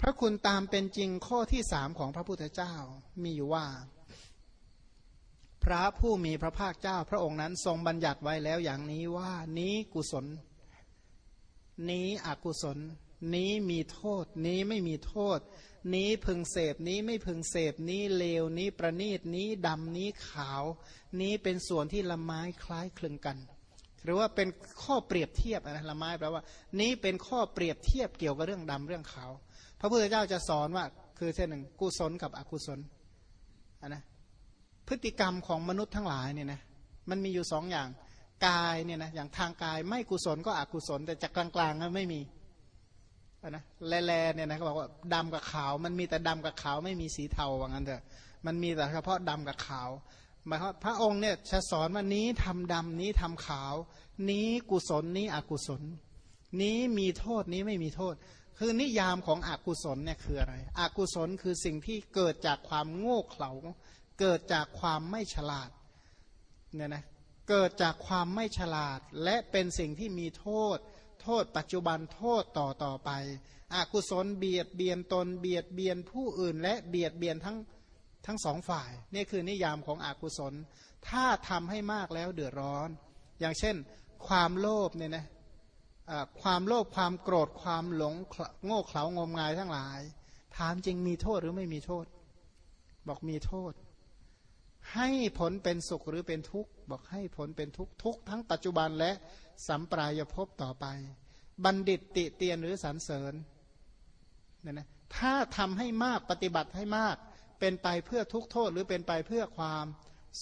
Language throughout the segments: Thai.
พระคุณตามเป็นจริงข้อที่สามของพระพุทธเจ้ามีอยู่ว่า พระผู้มีพระภาคเจ้า พระองค์นั้นทรงบัญญัติไว้แล้วอย่างนี้ว่านี้กุศล นี้อกุศล นี้มีโทษ นี้ไม่มีโทษ นี้พึงเสพนี้ไม่พึงเสพนี้เลวนี้ประณีตนี้ดำนี้ขาว นี้เป็นส่วนที่ละไม้คล้ายคลึงกันหรือว่าเป็นข้อเปรียบเทียบนะละไม้แปลว่า นี้เป็นข้อเปรียบเทียบเกี่ยวกับเรื่องดำเรื่องขาว พระพุทธเจ้าจะสอนว่า คือเช่นหนึ่งกุศลกับอกุศลนะพฤติกรรมของมนุษย์ทั้งหลายเนี่ยนะมันมีอยู่สองอย่างกายเนี่ยนะอย่างทางกายไม่กุศลก็อกุศล แต่จากกลางๆไม่มีนะแลๆเนี่ยนะเขาบอกว่าดำกับขาว มันมีแต่ดำกับขาวไม่มีสีเทาว่างั้นเถอะมันมีแต่เฉพาะดำกับขาวหมายว่าพระองค์เนี่ยจะสอนว่านี้ทำดำนี้ทำขาว นี้กุศลนี้อกุศล นี้มีโทษนี้ไม่มีโทษ คือนิยามของอกุศลเนี่ยคืออะไร อกุศลคือสิ่งที่เกิดจากความโง่เขลา เกิดจากความไม่ฉลาดเนี่ยนะเกิดจากความไม่ฉลาด และเป็นสิ่งที่มีโทษ โทษปัจจุบันโทษต่อต่อไป อกุศลเบียดเบียนตนเบียดเบียนผู้อื่น และเบียดเบียนทั้งทั้งสองฝ่าย นี่คือนิยามของอกุศล ถ้าทำให้มากแล้วเดือดร้อน อย่างเช่น ความโลภเนี่ยนะ ความโลภความโกรธความหลงโง่เขลางมงายทั้งหลาย ถามจริงมีโทษหรือไม่มีโทษ บอกมีโทษ ให้ผลเป็นสุขหรือเป็นทุกข์บอกให้ผลเป็นทุกข์ทุกทั้งปัจจุบันและสัมปรายภพต่อไป บัณฑิตติเตียนหรือสรรเสริญเนี่ยนะถ้าทำให้มากปฏิบัติให้มาก เป็นไปเพื่อทุกโทษหรือเป็นไปเพื่อความ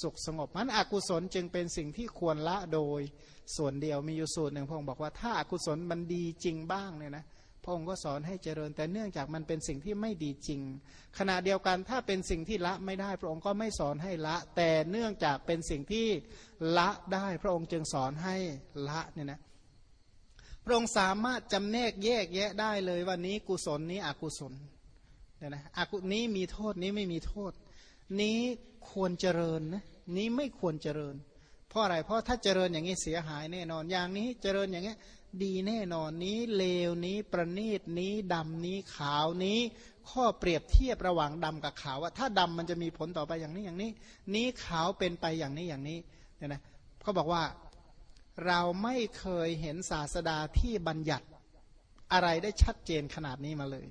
สุขสงบมันอกุศลจึงเป็นสิ่งที่ควรละโดยส่วนเดียวมีอยู่สูตรหนึ่งพระองค์บอกว่าถ้าอากุศลมันดีจริงบ้างเนี่ยนะพระองค์ก็สอนให้เจริญ แต่เนื่องจากมันเป็นสิ่งที่ไม่ดีจริง ขณะเดียวกันถ้าเป็นสิ่งที่ละไม่ได้ พระองค์ก็ไม่สอนให้ละ แต่เนื่องจากเป็นสิ่งที่ละได้ พระองค์จึงสอนให้ละเนี่ยนะพระองค์สามารถจำแนกแยกแยะได้เลยว่านี้กุศลนี้อกุศลเนี่ยนะอกุนี้มีโทษนี้ไม่มีโทษ นี้ควรเจริญนะนี้ไม่ควรเจริญ เพราะอะไรเพราะถ้าเจริญอย่างนี้เสียหายแน่นอน อย่างนี้เจริญอย่างนี้ดีแน่นอนนี้เลวนี้ประณีตนี้ดำนี้ขาวนี้ ข้อเปรียบเทียบระหว่างดำกับขาวว่าถ้าดำมันจะมีผลต่อไปอย่างนี้อย่างนี้ นี้ขาวเป็นไปอย่างนี้อย่างนี้เนี่ยนะเขาบอกว่าเราไม่เคยเห็นศาสดาที่บัญญัติอะไรได้ชัดเจนขนาดนี้มาเลย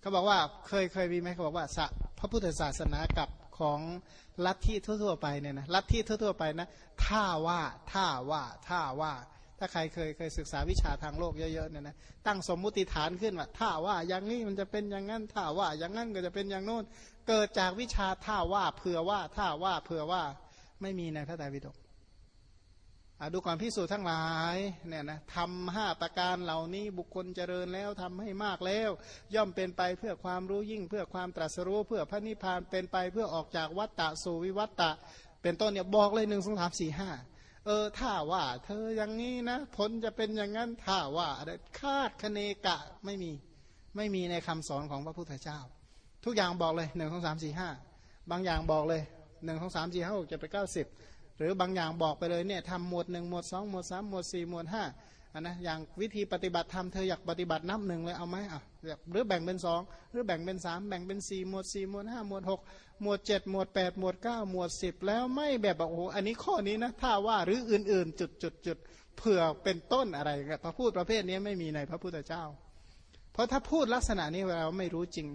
เขาบอกว่าเคยเคยมีไหมเขาบอกว่าพระพุทธศาสนากับ ของลัทธิทั่วๆไปเนี่ยนะลัทธิทั่วๆไปนะถ้าว่าถ้าว่าถ้าว่า ถ้าใครเคยเคยศึกษาวิชาทางโลกเยอะๆเนี่ยนะตั้งสมมุติฐานขึ้นว่าถ้าว่าอย่างนี้มันจะเป็นอย่างนั้นถ้าว่าอย่างนั้นก็จะเป็นอย่างโน้นเกิดจากวิชาถ้าว่าเผื่อว่าถ้าว่าเผื่อว่าไม่มีในพระไตรปิฎก ดูก่อนพิสูจน์ทั้งหลายเนี่ยนะทำห้าประการเหล่านี้บุคคลเจริญแล้วทำให้มากแล้ว ย่อมเป็นไปเพื่อความรู้ยิ่ง เพื่อความตรัสรู้เพื่อพระนิพพานเป็นไปเพื่อออกจากวัฏฏะสู่วิวัฏฏะเป็นต้นเนี่ยบอกเลยหนึ่งสองสามสี่ห้าเออถ้าว่า เธออย่างนี้นะผลจะเป็นอย่างนั้นถ้าว่าอะไรคาดคะเนกะไม่มีไม่มีในคำสอนของพระพุทธเจ้า ทุกอย่างบอกเลยหนึ่งสองสามสี่ห้าบางอย่างบอกเลยหนึ่งสองสามสี่ห้าจะไปเก้าสิบ หรือบางอย่างบอกไปเลยเนี่ยทำหมวดหนึ่งหมวดสองหมวดสามหมวดสี่หมวดห้าอันนะอย่างวิธีปฏิบัติธรรมเธออยากปฏิบัตินับหนึ่งเลยเอาไหมอะหรือแบ่งเป็นสองหรือแบ่งเป็นสามแบ่งเป็นสี่หมวดสี่หมวดห้าหมวดหกหมวดเจ็ดหมวดแปดหมวดเก้าหมวดสิบแล้วไม่แบบบอกโอ้โหอันนี้ข้อนี้นะถ้าว่าหรืออื่นๆ จุดจุดจุดเผื่อเป็นต้นอะไรพระพูดประเภทนี้ไม่มีในพระพุทธเจ้า เพราะถ้าพูดลักษณะนี้เราไม่รู้จริง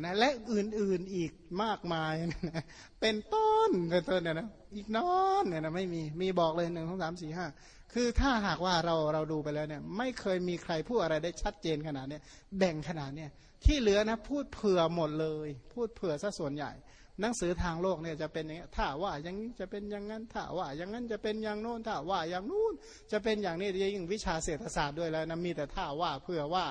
นะและอื่นๆอีกมากมายนะเป็นต้นเป็นต้นเนี่ยนะอีกนอนเนี่ยนะไม่มีมีบอกเลยหนึ่งสองสามสี่ห้าคือถ้าหากว่าเราเราดูไปแล้วเนี่ย ไม่เคยมีใครพูดอะไรได้ชัดเจนขนาดเนี้ยแบ่งขนาดเนี้ยที่เหลือนะพูดเผื่อหมดเลย พูดเผื่อซะส่วนใหญ่ หนังสือทางโลกเนี่ยจะเป็นอย่างนี้ถ้าว่าอย่างนี้จะเป็นอย่างนั้นถ้าว่าอย่างนั้นจะเป็นอย่างโน้นถ้าว่าอย่างนู้นจะเป็นอย่างนี้ยิ่งวิชาเศรษฐศาสตร์ด้วยแล้วนะมีแต่ถ้าว่าเผื่อว่า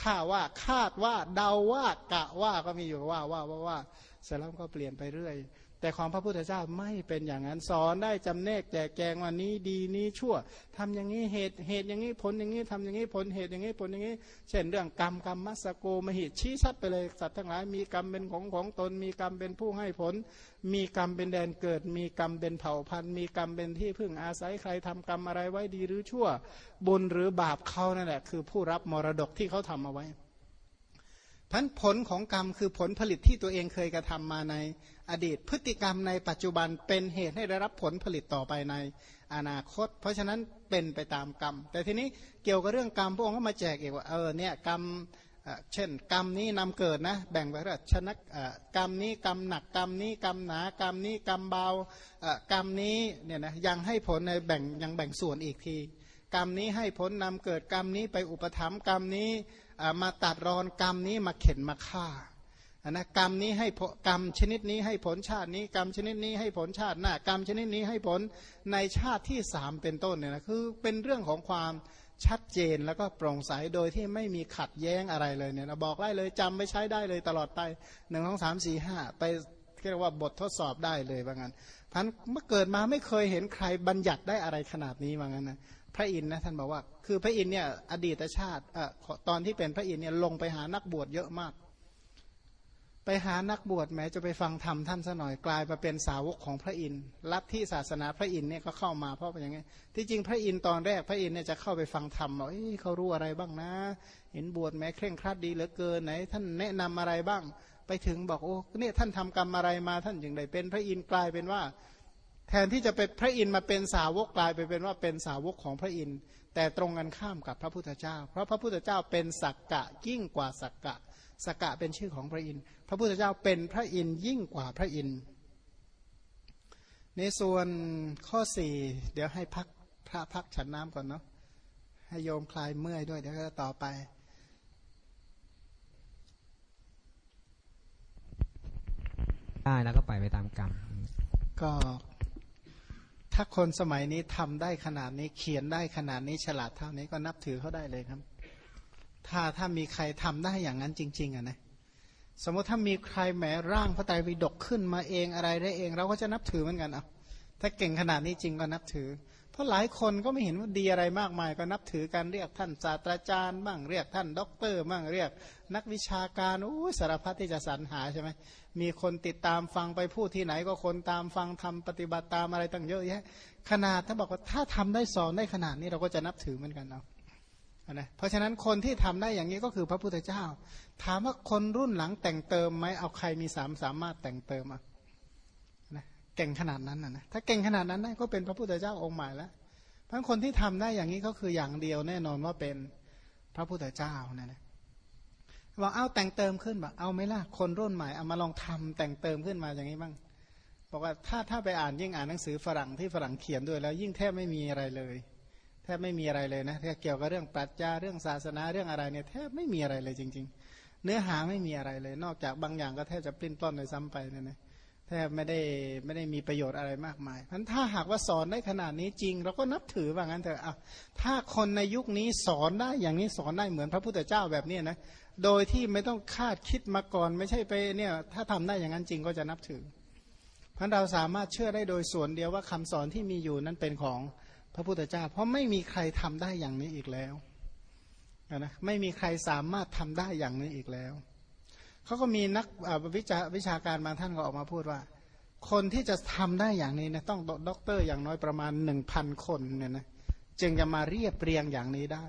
ข้าว่าคาดว่าเดาว่ากะว่าก็มีอยู่ว่าว่าว่าว่าเสร็จแล้วก็เปลี่ยนไปเรื่อย แต่ของพระพุทธเจ้าไม่เป็นอย่างนั้น สอนได้จำแนกแจกแจงว่านี้ดีนี้ชั่วทำอย่างนี้เหตุเหตุอย่างนี้ผลอย่างนี้ทำอย่างนี้ผลเหตุอย่างนี้ผลอย่างนี้ เช่นเรื่องกรรมกรรมมัสโกมหิตชี้ชัดไปเลยสัตว์ทั้งหลายมีกรรมเป็นของของตน มีกรรมเป็นผู้ให้ผล มีกรรมเป็นแดนเกิด มีกรรมเป็นเผ่าพันธุ์มีกรรมเป็นที่พึ่งอาศัยใครทำกรรมอะไรไว้ดีหรือชั่ว บุญหรือบาปเขานั่นแหละคือผู้รับมรดกที่เขาทำเอาไว้ พันผลของกรรมคือผลผลิตที่ตัวเองเคยกระทำมาในอดีต พฤติกรรมในปัจจุบันเป็นเหตุให้ได้รับผลผลิตต่อไปในอนาคต เพราะฉะนั้นเป็นไปตามกรรม แต่ทีนี้เกี่ยวกับเรื่องกรรมพระองค์ก็มาแจกอีกว่าเออเนี่ยกรรมเช่นกรรมนี้นำเกิดนะแบ่งไปว่าชนะกรรมนี้กรรมหนักกรรมนี้กรรมหนากรรมนี้กรรมเบากรรมนี้เนี่ยนะยังให้ผลในแบ่งยังแบ่งส่วนอีกที กรรมนี้ให้ผลนำเกิดกรรมนี้ไปอุปถัมภ์กรรมนี้ มาตัดรอนกรรมนี้มาเข็นมาฆ่านะกรรมนี้ให้กรรมชนิดนี้ให้ผลชาตินี้ กรรมชนิดนี้ให้ผลชาติหน้ากรรมชนิดนี้ให้ผลในชาติที่สามเป็นต้นเนี่ยนะคือเป็นเรื่องของความชัดเจนแล้วก็โปร่งใสโดยที่ไม่มีขัดแย้งอะไรเลยเนี่ยนะบอกได้เลยจำไปใช้ได้เลยตลอดไปหนึ่งสองสามสี่ห้าไปเรียกว่าบททดสอบได้เลยว่างั้นพันเมื่อเกิดมาไม่เคยเห็นใครบัญญัติได้อะไรขนาดนี้ว่างั้นนะ พระอินทร์นะท่านบอกว่า คือพระอินทร์เนี่ยอดีตชาติอตอนที่เป็นพระอินทร์เนี่ยลงไปหานักบวชเยอะมาก ไปหานักบวชแม้จะไปฟังธรรมท่านซะหน่อยกลายมาเป็นสาวกของพระอินทร์ลัทธิศาสนาพระอินทร์เนี่ยก็เข้ามาเพราะเป็นอย่างงี้ที่จริงพระอินทร์ตอนแรกพระอินทร์เนี่ยจะเข้าไปฟังธรรมบอกเอ้เขารู้อะไรบ้างนะ เห็นบวชแม้เคร่งครัดดีเหลือเกินไหน ท่านแนะนำอะไรบ้าง ไปถึงบอกโอ้เนี่ยท่านทำกรรมอะไรมาท่านจึงได้เป็นพระอินทร์กลายเป็นว่า แทนที่จะเป็นพระอินทร์มาเป็นสาวกกลายไปเป็นว่าเป็นสาวกของพระอินทร์ แต่ตรงกันข้ามกับพระพุทธเจ้า เพราะพระพุทธเจ้าเป็นสักกะยิ่งกว่าสักกะสักกะเป็นชื่อของพระอินทร์พระพุทธเจ้าเป็นพระอินทร์ยิ่งกว่าพระอินทร์ในส่วนข้อสี่เดี๋ยวให้พักพระพักฉันน้ำก่อนเนาะให้โยมคลายเมื่อยด้วยเดี๋ยวก็ต่อไปได้แล้วก็ไปไปตามกรรม ก็ ถ้าคนสมัยนี้ทำได้ขนาดนี้เขียนได้ขนาดนี้ฉลาดเท่านี้ก็นับถือเขาได้เลยครับ ถ้าถ้ามีใครทำได้อย่างนั้นจริง ๆอะนะสมมติถ้ามีใครแหมร่างพระไตรปิฎกขึ้นมาเองอะไรได้เอง เราก็จะนับถือเหมือนกันอะถ้าเก่งขนาดนี้จริงก็นับถือ เพราะหลายคนก็ไม่เห็นว่าดีอะไรมากมาย ก็นับถือกันเรียกท่านศาสตราจารย์บ้างเรียกท่านด็อกเตอร์บ้างเรียก นักวิชาการโอ้สารพัดที่จะสรรหาใช่ไหมมีคนติดตามฟังไปพูดที่ไหนก็คนตามฟังทำปฏิบัติตามอะไรตั้งเยอะแยะขนาดถ้าบอกว่าถ้าทำได้สอนได้ขนาดนี้เราก็จะนับถือเหมือนกันเนาะนะเพราะฉะนั้นคนที่ทำได้อย่างนี้ก็คือพระพุทธเจ้า ถามว่าคนรุ่นหลังแต่งเติมไหมเอาใครมีสามสามารถแต่งเติมอะ เก่งขนาดนั้นนะถ้าเก่งขนาดนั้นได้ก็เป็นพระพุทธเจ้าองค์ใหม่แล้วเพราะคนที่ทำได้อย่างนี้ก็คืออย่างเดียวแน่นอนว่าเป็นพระพุทธเจ้านะนะบอกเอาแต่งเติมขึ้นบอกเอาไหมล่ะคนรุ่นใหม่เอามาลองทำแต่งเติมขึ้นมาอย่างนี้บ้างบอกว่าถ้าถ้าไปอ่านยิ่งอ่านหนังสือฝรั่งที่ฝรั่งเขียนด้วยแล้ว ยิ่งแทบไม่มีอะไรเลยแทบไม่มีอะไรเลยนะเกี่ยวกับเรื่องปรัชญาเรื่องศาสนาเรื่องอะไรเนี่ยแทบไม่มีอะไรเลยจริง ๆ เนื้อหาไม่มีอะไรเลย นอกจากบางอย่างก็แทบจะปลิ้นปล้อนเลยซ้ำไปเนี่ยนะ แทบไม่ได้ไม่ได้มีประโยชน์อะไรมากมายพราะถ้าหากว่าสอนได้ขนาดนี้จริง เราก็นับถือว่างั้นเถอะอะถ้าคนในยุคนี้สอนได้อย่างนี้สอนได้เหมือนพระพุทธเจ้าแบบนี้นะ โดยที่ไม่ต้องคาดคิดมาก่อน ไม่ใช่ไปเนี่ยถ้าทำได้อย่างนั้นจริงก็จะนับถือพราะเราสามารถเชื่อได้โดยส่วนเดียวว่าคำสอนที่มีอยู่นั้นเป็นของพระพุทธเจ้า เพราะไม่มีใครทำได้อย่างนี้อีกแล้วนะไม่มีใครสามารถทำได้อย่างนี้อีกแล้ว เขาก็มีนักวิชาวิชาการบางท่านก็ออกมาพูดว่า คนที่จะทำได้อย่างนี้นะต้องด็อกเตอร์อย่างน้อยประมาณหนึ่งพันคนเนี่ยนะจึงจะมาเรียบเรียงอย่างนี้ได้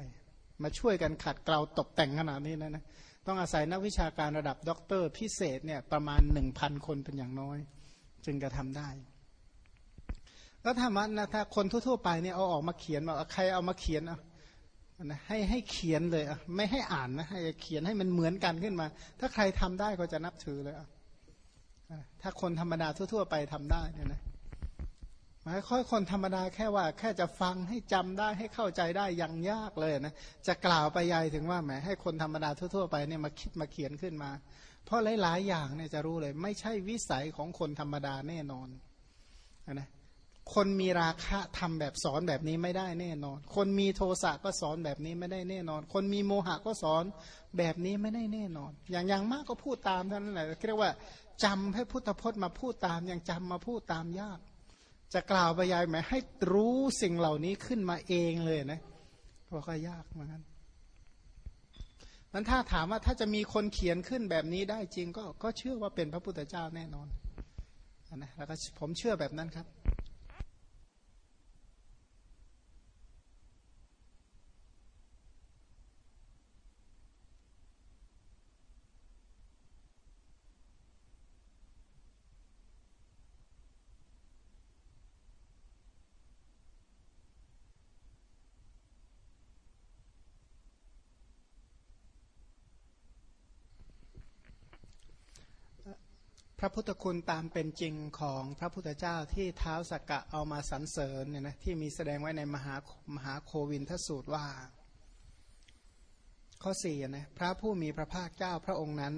มาช่วยกันขัดเกลาตกแต่งขนาดนี้นะนะต้องอาศัยนักวิชาการระดับด็อกเตอร์พิเศษเนี่ยประมาณหนึ่งพันคนเป็นอย่างน้อย จึงจะทำได้แล้วถ้ามันนะถ้าคนทั่วๆไปเนี่ยเอาออกมาเขียนบอกใครเอามาเขียนอะ นะให้ให้เขียนเลยอะไม่ให้อ่านนะให้เขียนให้มันเหมือนกันขึ้นมา ถ้าใครทำได้ก็จะนับถือเลยอะถ้าคนธรรมดาทั่ว ๆ ไปทำได้เนี่ยนะหมายค่อยคนธรรมดาแค่ว่าแค่จะฟังให้จำได้ให้เข้าใจได้ยังยากเลยนะจะกล่าวไปยายถึงว่าแหมให้คนธรรมดาทั่ว ๆ ไปเนี่ยมาคิดมาเขียนขึ้นมา เพราะหลาย ๆ อย่างเนี่ยจะรู้เลย ไม่ใช่วิสัยของคนธรรมดาแน่นอนนะ คนมีราคะทำแบบสอนแบบนี้ไม่ได้แน่นอน คนมีโทสะก็สอนแบบนี้ไม่ได้แน่นอน คนมีโมหะก็สอนแบบนี้ไม่ได้แน่นอน อย่างอย่างมากก็พูดตามเท่านั้นแหละเรียกว่าจำให้พุทธพจน์มาพูดตามอย่างจำมาพูดตามยาก จะกล่าวบรรยายหมายให้รู้สิ่งเหล่านี้ขึ้นมาเองเลยนะก็ยากเหมือนกันมันถ้าถามว่าถ้าจะมีคนเขียนขึ้นแบบนี้ได้จริงก็ก็เชื่อว่าเป็นพระพุทธเจ้าแน่นอนนะแล้วก็ผมเชื่อแบบนั้นครับ ระพุทธคุณตามเป็นจริงของพระพุทธเจ้าที่เท้าสักกะเอามาสรรเสริญเนี่ยนะที่มีแสดงไว้ในมหามหาโควินทสูตรว่า ข้อสี่นะพระผู้มีพระภาคเจ้าพระองค์นั้น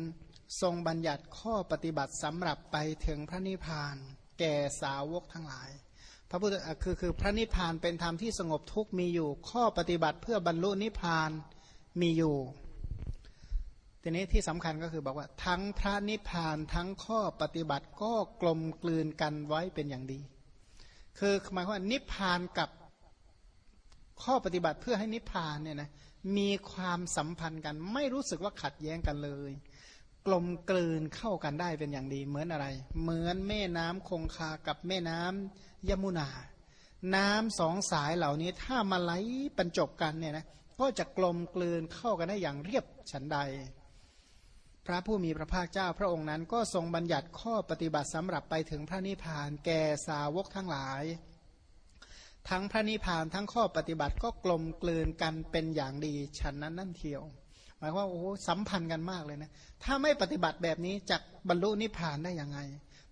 ทรงบัญญัติข้อปฏิบัติสำหรับไปถึงพระนิพพาน แก่สาวกทั้งหลาย พระพุทธคือคือพระนิพพานเป็นธรรมที่สงบทุกมีอยู่ ข้อปฏิบัติเพื่อบรรลุนิพพานมีอยู่ ทีนี้ที่สำคัญก็คือบอกว่าทั้งพระนิพพานทั้งข้อปฏิบัติก็กลมกลืนกันไว้เป็นอย่างดี คือหมายความว่านิพพานกับข้อปฏิบัติเพื่อให้นิพพานเนี่ยนะมีความสัมพันธ์กัน ไม่รู้สึกว่าขัดแย้งกันเลย กลมกลืนเข้ากันได้เป็นอย่างดี เหมือนอะไร เหมือนแม่น้ำคงคากับแม่น้ำยมุนา น้ำสองสายเหล่านี้ถ้ามาไหลบรรจบกันเนี่ยนะก็จะกลมกลืนเข้ากันได้อย่างเรียบฉันใด พระผู้มีพระภาคเจ้าพระองค์นั้นก็ทรงบัญญัติข้อปฏิบัติสำหรับไปถึงพระนิพพานแก่สาวกทั้งหลาย ทั้งพระนิพพานทั้งข้อปฏิบัติก็กลมกลืนกันเป็นอย่างดีฉันนั้นนั่นเทียว หมายว่าโอ้สัมพันธ์กันมากเลยนะถ้าไม่ปฏิบัติแบบนี้จะบรรลุนิพพานได้ยังไง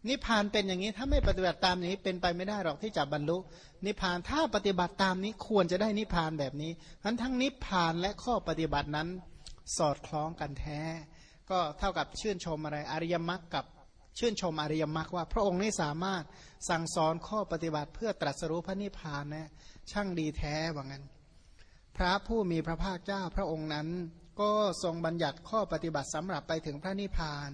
นิพพานเป็นอย่างนี้ถ้าไม่ปฏิบัติตามนี้เป็นไปไม่ได้หรอกที่จะบรรลุ นิพพานถ้าปฏิบัติตามนี้ควรจะได้นิพพานแบบนี้ทั้งทั้งนิพพานและข้อปฏิบัตินั้นสอดคล้องกันแท้ ก็เท่ากับชื่นชมอะไรอริยมรรคกับชื่นชมอริยมรรคว่า พระองค์นี้สามารถสั่งสอนข้อปฏิบัติเพื่อตรัสรู้พระนิพพานนะช่างดีแท้ว่างั้น พระผู้มีพระภาคเจ้าพระองค์นั้น ก็ทรงบัญญัติข้อปฏิบัติสำหรับไปถึงพระนิพพาน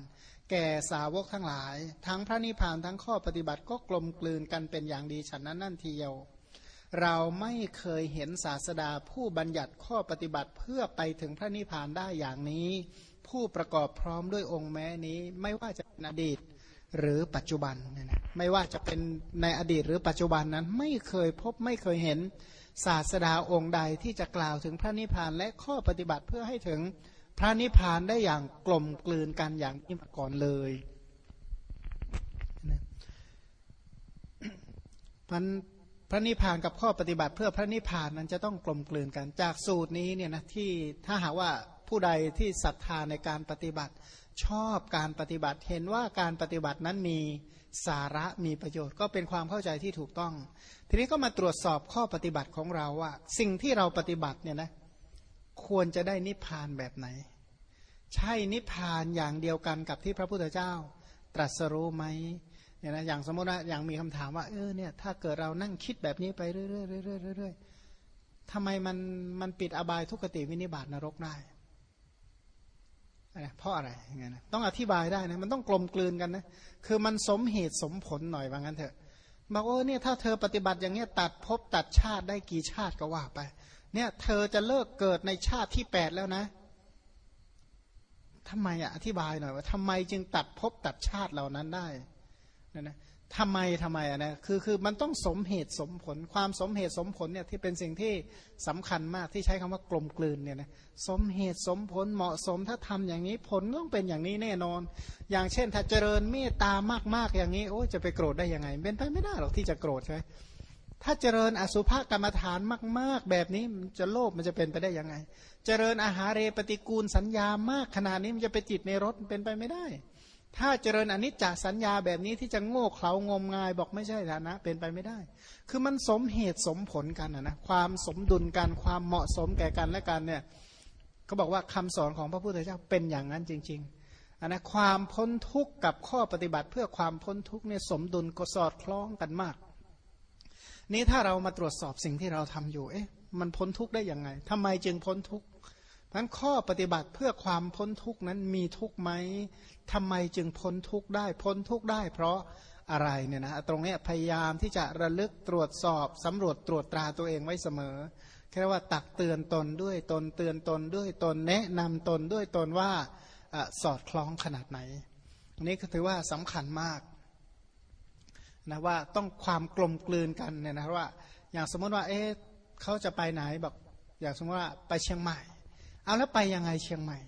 แก่สาวกทั้งหลาย ทั้งพระนิพพานทั้งข้อปฏิบัติก็กลมกลืนกันเป็นอย่างดีฉันนั้นนั่นทีเดียว เราไม่เคยเห็นศาสดาผู้บัญญัติข้อปฏิบัติเพื่อไปถึงพระนิพพานได้อย่างนี้ ผู้ประกอบพร้อมด้วยองค์แม้นี้ไม่ว่าจะเป็นอดีตหรือปัจจุบันเนี่ยนะไม่ว่าจะเป็นในอดีตหรือปัจจุบันนั้นไม่เคยพบไม่เคยเห็นศาสดาองค์ใดที่จะกล่าวถึงพระนิพพานและข้อปฏิบัติเพื่อให้ถึงพระนิพพานได้อย่างกลมกลืนกันอย่างที่มาก่อนเลยพัน พระนิพพานกับข้อปฏิบัติเพื่อพระนิพพานนั้นจะต้องกลมกลืนกัน จากสูตรนี้เนี่ยนะที่ถ้าหากว่าผู้ใดที่ศรัทธาในการปฏิบัติ ชอบการปฏิบัติเห็นว่าการปฏิบัตินั้นมีสาระมีประโยชน์ ก็เป็นความเข้าใจที่ถูกต้อง ทีนี้ก็มาตรวจสอบข้อปฏิบัติของเราว่า สิ่งที่เราปฏิบัติเนี่ยนะควรจะได้นิพพานแบบไหน ใช่นิพพานอย่างเดียวกันกับที่พระพุทธเจ้า ตรัสรู้ไหม เนี่ยนะอย่างสมมติว่าอย่างมีคำถามว่าเออเนี่ยถ้าเกิดเรานั่งคิดแบบนี้ไปเรื่อยๆเรื่อยๆเรื่อยๆทำไมมันมันปิดอบายทุกขติวินิบาตนรกได้เพราะอะไรอย่างเงี้ยต้องอธิบายได้นะมันต้องกลมกลืนกันนะคือมันสมเหตุสมผลหน่อยว่างั้นเถอะบอกว่าเนี่ยถ้าเธอปฏิบัติอย่างเงี้ยตัดภพตัดชาติได้กี่ชาติก็ว่าไป เนี่ยเธอจะเลิกเกิดในชาติที่แปดแล้วนะทำไมอะอธิบายหน่อยว่าทำไมจึงตัดภพตัดชาติเหล่านั้นได้ นะนะทำไมทำไมอะนะคือคือมันต้องสมเหตุสมผล ความสมเหตุสมผลเนี่ยที่เป็นสิ่งที่สำคัญมากที่ใช้คำว่ากลมกลืนเนี่ยนะสมเหตุสมผลเหมาะสมถ้าทำอย่างนี้ผลต้องเป็นอย่างนี้แน่นอน อย่างเช่น ถ้าเจริญเมตตามากๆอย่างนี้โอ้จะไปโกรธได้ยังไง เป็นไปไม่ได้หรอกที่จะโกรธใช่ไหมถ้าเจริญอสุภกรรมฐานมาก ๆ แบบนี้จะโลภมันจะเป็นไปได้ยังไง เจริญอาหารเรปฏิกูลสัญญามากขนาดนี้มันจะไปจิตในรถเป็นไปไม่ได้ ถ้าเจริญอนิจจสัญญาแบบนี้ที่จะโง่เขลางมงายบอกไม่ใช่ฐานะ เป็นไปไม่ได้ คือมันสมเหตุสมผลกันนะความสมดุลกันความเหมาะสมแก่กันและกันเนี่ยเขาบอกว่าคำสอนของพระพุทธเจ้าเป็นอย่างนั้นจริงๆอันนะความพ้นทุกข์กับข้อปฏิบัติเพื่อความพ้นทุกข์เนี่ยสมดุลก็สอดคล้องกันมาก นี้ถ้าเรามาตรวจสอบสิ่งที่เราทำอยู่ เอ๊ะ มันพ้นทุกข์ได้ยังไงทำไมจึงพ้นทุกข์เพราะข้อปฏิบัติเพื่อความพ้นทุกข์นั้นมีทุกข์ไหม ทำไมจึงพ้นทุกข์ได้ พ้นทุกข์ได้ เพราะอะไรเนี่ยนะตรงนี้พยายามที่จะระลึกตรวจสอบสำรวจตรวจตราตัวเองไว้เสมอแค่ว่าตักเตือนตนด้วยตนเตือนตนด้วยตนแนะนำตนด้วยตนว่าอสอดคล้องขนาดไหนอันนี้ก็ถือว่าสำคัญมากนะว่าต้องความกลมกลืนกันเนี่ยนะว่า อย่างสมมติว่าเอ๊ะเขาจะไปไหนแบบอย่างสมมติว่าไปเชียงใหม่ เอาแล้วไปยังไงเชียงใหม่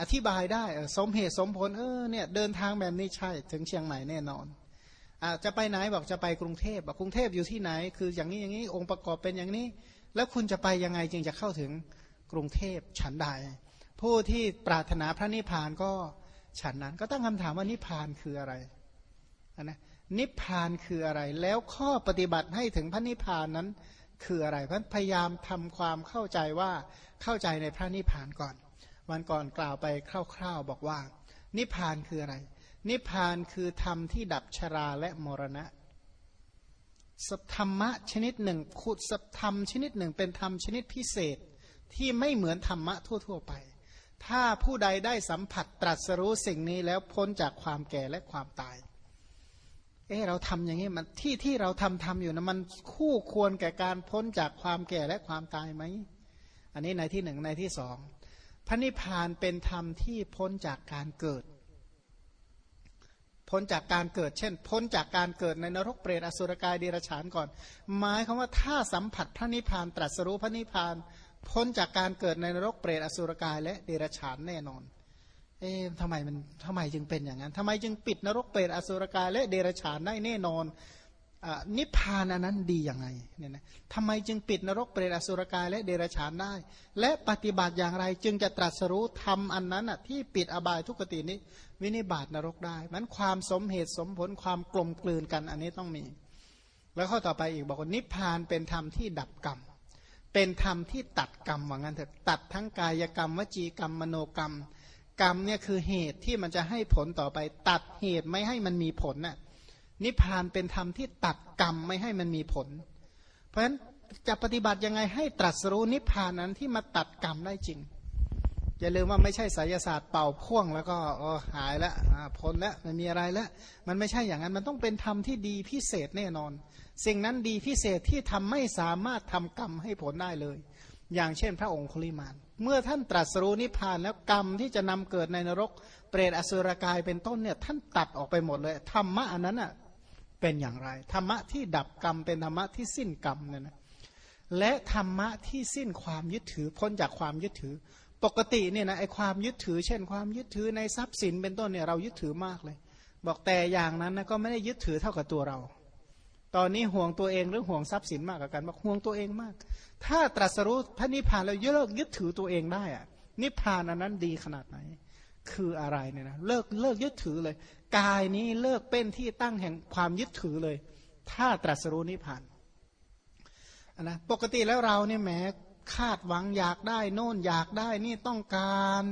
อธิบายได้สมเหตุสมผลเออเนี่ยเดินทางแบบนี้ใช่ถึงเชียงใหม่แน่นอนอาจะไปไหนบอกจะไปกรุงเทพบอกกรุงเทพอยู่ที่ไหน คืออย่างนี้อย่างนี้องค์ประกอบเป็นอย่างนี้ แล้วคุณจะไปยังไงจึงจะเข้าถึงกรุงเทพฉันใด ผู้ที่ปรารถนาพระนิพพานก็ฉันนั้น ก็ตั้งคำถามว่านิพพานคืออะไรนะนิพพานคืออะไร แล้วข้อปฏิบัติให้ถึงพระนิพพานนั้นคืออะไรเพราะพยายามทำความเข้าใจว่าเข้าใจในพระนิพพานก่อน วันก่อนกล่าวไปคร่าวๆบอกว่า นิพพานคืออะไร นิพพานคือธรรมที่ดับชราและมรณะสธรรมะชนิดหนึ่งขุดสธรรมชนิดหนึ่ง เป็นธรรมชนิดพิเศษที่ไม่เหมือนธรรมะทั่ว ๆ ไป ถ้าผู้ใดได้สัมผัสตรัสรู้สิ่งนี้แล้วพ้นจากความแก่และความตาย เออเราทำอย่างนี้มันที่ที่เราทำทำอยู่นะมันคู่ควรแก่การพ้นจากความแก่และความตายไหม อันนี้ในที่หนึ่งในที่สอง พระนิพพานเป็นธรรมที่พ้นจากการเกิด พ้นจากการเกิด เช่น พ้นจากการเกิดในนรกเปรตอสุรกายเดรัจฉานก่อน หมายคำว่าถ้าสัมผัสพระนิพพานตรัสรู้พระนิพพาน พ้นจากการเกิดในนรกเปรตอสุรกาย และเดรัจฉานแน่นอน เอ๊ะทำไมมันทำไมจึงเป็นอย่างนั้นทำไมจึงปิดนรกเปรตอสุรกายและเดรัจฉานได้แน่นอน นิพพานอันนั้นดียังไงเนี่ยนะทำไมจึงปิดนรกเปรตอสุรกายและเดรัจฉานได้ และปฏิบัติอย่างไรจึงจะตรัสรู้ทำอันนั้นอะที่ปิดอบายทุกตินี้ วินิบาตนรกได้มันความสมเหตุสมผลความกลมกลืนกันอันนี้ต้องมี แล้วข้อต่อไปอีกบอกว่านิพพานเป็นธรรมที่ดับกรรม เป็นธรรมที่ตัดกรรมว่างั้นเถอะตัดทั้งกายกรรมวจีกรรมมโนกรรม กรรมเนี่ยคือเหตุที่มันจะให้ผลต่อไป ตัดเหตุไม่ให้มันมีผลน่ะ นิพพานเป็นธรรมที่ตัดกรรมไม่ให้มันมีผล เพราะฉะนั้นจะปฏิบัติยังไงให้ตรัสรู้นิพพานนั้นที่มาตัดกรรมได้จริง อย่าลืมว่าไม่ใช่ไสยศาสตร์เป่าพ่วงแล้วก็หายแล้วพ้นแล้วไม่มีอะไรแล้ว มันไม่ใช่อย่างนั้นมันต้องเป็นธรรมที่ดีพิเศษแน่นอน สิ่งนั้นดีพิเศษที่ทำไม่สามารถทำกรรมให้ผลได้เลย อย่างเช่น พระองค์คุลิมาน เมื่อท่านตรัสรู้นิพพานแล้วกรรมที่จะนำเกิดในนรก เปรตอสุรกายเป็นต้นเนี่ยท่านตัดออกไปหมดเลยธรรมะอันนั้นอะ เป็นอย่างไร ธรรมะที่ดับกรรมเป็นธรรมะที่สิ้นกรรมเนี่ยนะและธรรมะที่สิ้นความยึดถือพ้นจากความยึดถือ ปกติเนี่ยนะไอความยึดถือ เช่น ความยึดถือในทรัพย์สินเป็นต้นเนี่ยเรายึดถือมากเลย บอกแต่อย่างนั้นนะก็ไม่ได้ยึดถือเท่ากับตัวเรา ตอนนี้ห่วงตัวเองหรือห่วงทรัพย์สินมากกว่ากันบอกห่วงตัวเองมาก ถ้าตรัสรู้พระนิพพานแล้วเลิกยึดถือตัวเองได้อะนิพพานอันนั้นดีขนาดไหน คืออะไรเนี่ยนะเลิกเลิกยึดถือเลย กายนี้เลิกเป็นที่ตั้งแห่งความยึดถือเลย ถ้าตรัสรู้นิพพานนะปกติแล้วเราเนี่ยแหมคาดหวังอยากได้โน่นอยากได้นี่ต้องการ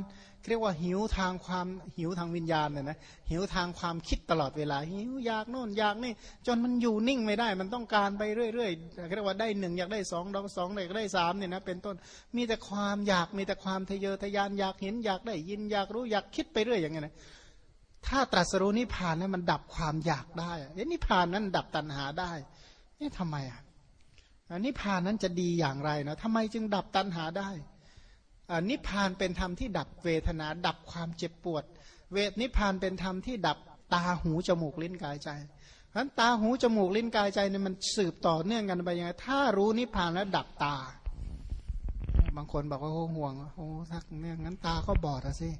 เรียกว่าหิวทางความหิวทางวิญญาณเนี่ยนะหิวทางความคิดตลอดเวลา หิวอยากโน่นอยากนี่ จนมันอยู่นิ่งไม่ได้ มันต้องการไปเรื่อยๆเรียกว่าได้หนึ่งอยากได้สองดอกสองอยากได้สามเนี่ยนะเป็นต้นมีแต่ความอยากมีแต่ความทะเยอทะยานอยากเห็นอยากได้ยินอยากรู้อยากคิดไปเรื่อยอย่างเงี้ยนะ ถ้าตรัสรู้นิพพานนั้นมันดับความอยากได้เอ๊ะนิพพานนั้นดับตัณหาได้นี่ทำไมอะนิพพานนั้นจะดีอย่างไรนะทำไมจึงดับตัณหาได้นิพพานเป็นธรรมที่ดับเวทนา ดับความเจ็บปวด เวทนิพพานเป็นธรรมที่ดับตาหูจมูกลิ้นกายใจเพราะตาหูจมูกลิ้นกายใจเนี่ยมันสืบต่อเนื่องกันไปยังไงถ้ารู้นิพพานแล้วดับตา บางคนบอกว่าห่วงโอ้ทักเนี่ยงั้นตาก็บอดอะสิ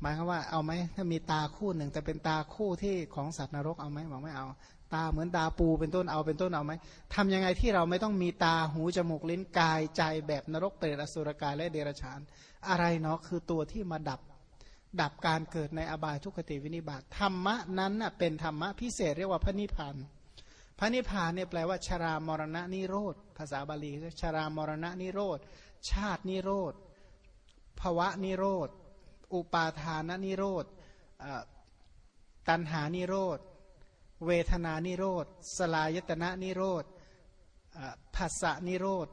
หมายความว่าเอาไหมถ้ามีตาคู่หนึ่ง แต่เป็นตาคู่ที่ของสัตว์นรกเอาไหมบอกไม่เอา ตาเหมือนตาปูเป็นต้นเอาเป็นต้นเอาไหมทำยังไงที่เราไม่ต้องมีตาหูจมูกลิ้นกายใจแบบนรกเปรตอสุรกายและเดรัจฉาน อะไรเนาะคือตัวที่มาดับดับการเกิดในอบายทุกขติวินิบาตธรรมะนั้นเป็นธรรมะพิเศษเรียกว่าพระนิพพานพระนิพพานเนี่ยแปลว่าชรามรณะนิโรธภาษาบาลีชรามรณะนิโรธ ชาตินิโรธภวะนิโรธ อุปาทานนิโรธตัณหานิโรธ เวทนานิโรธ สลายตนะนิโรธภาษะนิโรธ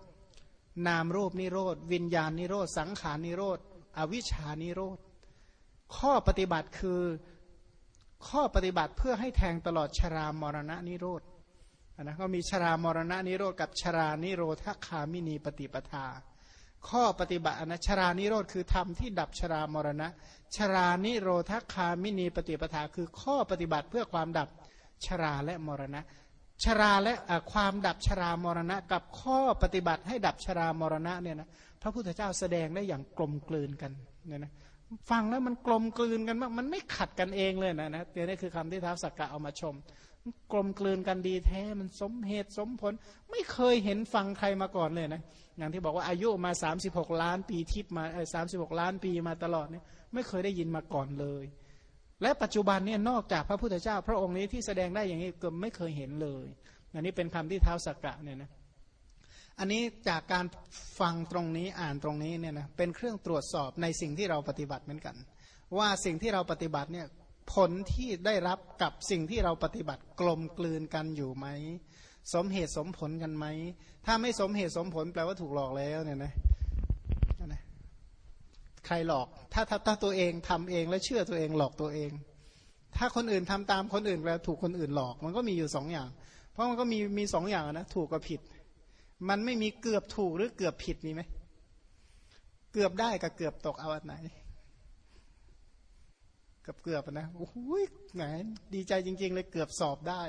นามรูปนิโรธ วิญญาณนิโรธ สังขารนิโรธ อวิชานิโรธ ข้อปฏิบัติคือข้อปฏิบัติเพื่อให้แทงตลอดชรามรณะนิโรธนะก็มีชรามรณะนิโรธกับชรานิโรธคามินีปฏิปทา ข้อปฏิบัตินะชรานิโรธคือธรรมที่ดับชรามรณะ ชรานิโรธคามินีปฏิปทาคือข้อปฏิบัติเพื่อความดับชราและมรณะ ชราและความดับชรามรณะ กับข้อปฏิบัติให้ดับชรามรณะเนี่ยนะพระพุทธเจ้าแสดงได้อย่างกลมกลืนกันเนี่ยนะฟังแล้วมันกลมกลืนกันมากมันไม่ขัดกันเองเลยนะนะเดี๋ยนี้คือคำที่ท้าวสักกะเอามาชมกลมกลืนกันดีแท้มันสมเหตุสมผล ไม่เคยเห็นฟังใครมาก่อนเลยนะ อย่างที่บอกว่าอายุมา 36 ล้านปีทิพมาสามสิบหกล้านปีมาตลอดเนี่ยไม่เคยได้ยินมาก่อนเลย และปัจจุบันเนี่ยนอกจากพระพุทธเจ้า พระองค์นี้ที่แสดงได้อย่างนี้ก็ไม่เคยเห็นเลยอันนี้เป็นคำที่เท้าสักกะเนี่ยนะอันนี้จากการฟังตรงนี้อ่านตรงนี้เนี่ยนะเป็นเครื่องตรวจสอบในสิ่งที่เราปฏิบัติเหมือนกัน ว่าสิ่งที่เราปฏิบัติเนี่ยผลที่ได้รับกับสิ่งที่เราปฏิบัติกลมกลืนกันอยู่ไหม สมเหตุสมผลกันไหม ถ้าไม่สมเหตุสมผลแปลว่าถูกหลอกแล้วเนี่ยนะใครหลอก ถ้าถ้าตัวเองทำเองแล้วเชื่อตัวเองหลอกตัวเอง ถ้าคนอื่นทำตามคนอื่นแล้วถูกคนอื่นหลอก มันก็มีอยู่สองอย่าง เพราะมันก็มีมีสองอย่างนะถูกกับผิด มันไม่มีเกือบถูกหรือเกือบผิดมีไหมเกือบได้กับเกือบตกเอาอันไหนเกือบเกือบนะโอ้โหแหมดีใจจริง ๆ เลยเกือบสอบได้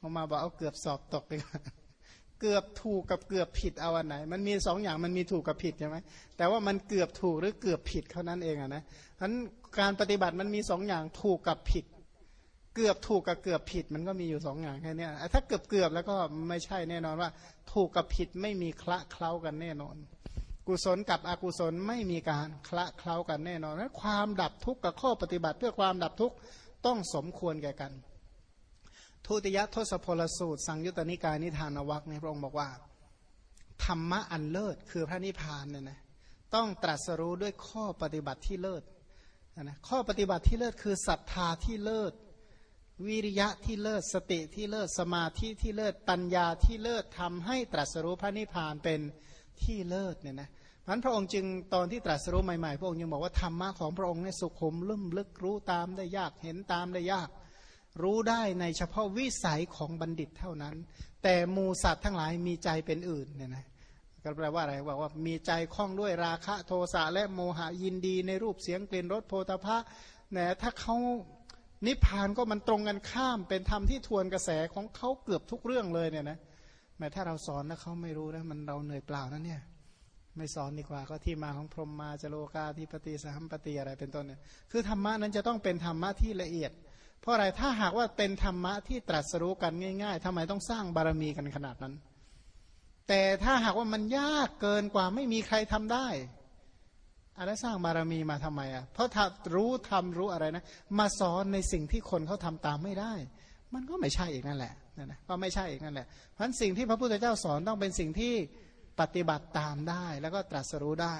ออกมาบอกเอาเกือบสอบตกไปก่อนเกือบถูกกับเกือบผิดเอาอันไหน มันมีสองอย่างมันมีถูกกับผิดใช่ไหมแต่ว่ามันเกือบถูกหรือเกือบผิดเท่านั้นเองอะนะฉะนั้นการปฏิบัติมันมีสองอย่างถูกกับผิด เกือบถูกกับเกือบผิดมันก็มีอยู่สองอย่างแค่นี้ถ้าเกือบเกือบแล้วก็ไม่ใช่แน่นอนว่า ถูกกับผิดไม่มีคละเคล้ากันแน่นอน กุศลกับอกุศลไม่มีการคละเคล้ากันแน่นอนนั้นความดับทุกข์กับข้อปฏิบัติเพื่อความดับทุกข์ต้องสมควรแก่กัน ทุติยทศพลสูตร สังยุตตนิกายนิทานวัคในพระองค์บอกว่า ธรรมะอันเลิศคือพระนิพพานเนี่ยนะต้องตรัสรู้ด้วยข้อปฏิบัติที่เลิศนะข้อปฏิบัติที่เลิศคือศรัทธาที่เลิศ วิริยะที่เลิศสติที่เลิศสมาธิที่เลิศปัญญาที่เลิศทำให้ตรัสรู้พระนิพพานเป็นที่เลิศเนี่ยนะมันพระองค์จึงตอนที่ตรัสรู้ใหม่ๆ พระองค์ยังบอกว่าธรรมะของพระองค์เนี่ยสุขุมลุ่มลึกรู้ตามได้ยากเห็นตามได้ยาก รู้ได้ในเฉพาะวิสัยของบัณฑิตเท่านั้น แต่มูสัตว์ทั้งหลายมีใจเป็นอื่นเนี่ยนะก็แปลว่าอะไรบอกว่ามีใจคล้องด้วยราคะโทสะและโมหะยินดี ในรูปเสียงกลิ่นรสโพธพะนี่ถ้าเขานิพพานก็มันตรงกันข้ามเป็นธรรมที่ทวนกระแสของเขาเกือบทุกเรื่องเลยเนี่ยนะแม้ถ้าเราสอนแล้วเขาไม่รู้นะมันเราเหนื่อยเปล่านะเนี่ยไม่สอนดีกว่าก็ที่มาของพรหมมาจโลกาธิปติสหัมปติอะไรเป็นต้นเนี่ยคือธรรมะนั้นจะต้องเป็นธรรมะที่ละเอียด เพราะอะไรถ้าหากว่าเป็นธรรมะที่ตรัสรู้กันง่าย ๆทำไมต้องสร้างบารมีกันขนาดนั้น แต่ถ้าหากว่ามันยากเกินกว่าไม่มีใครทำได้อะไรสร้างบารมีมาทำไมอะเพราะถ้ารู้ทำรู้อะไรนะ มาสอนในสิ่งที่คนเขาทำตามไม่ได้ มันก็ไม่ใช่อีกนั่นแหละนะนะก็ไม่ใช่อีกนั่นแหละเพราะสิ่งที่พระพุทธเจ้าสอนต้องเป็นสิ่งที่ปฏิบัติตามได้แล้วก็ตรัสรู้ได้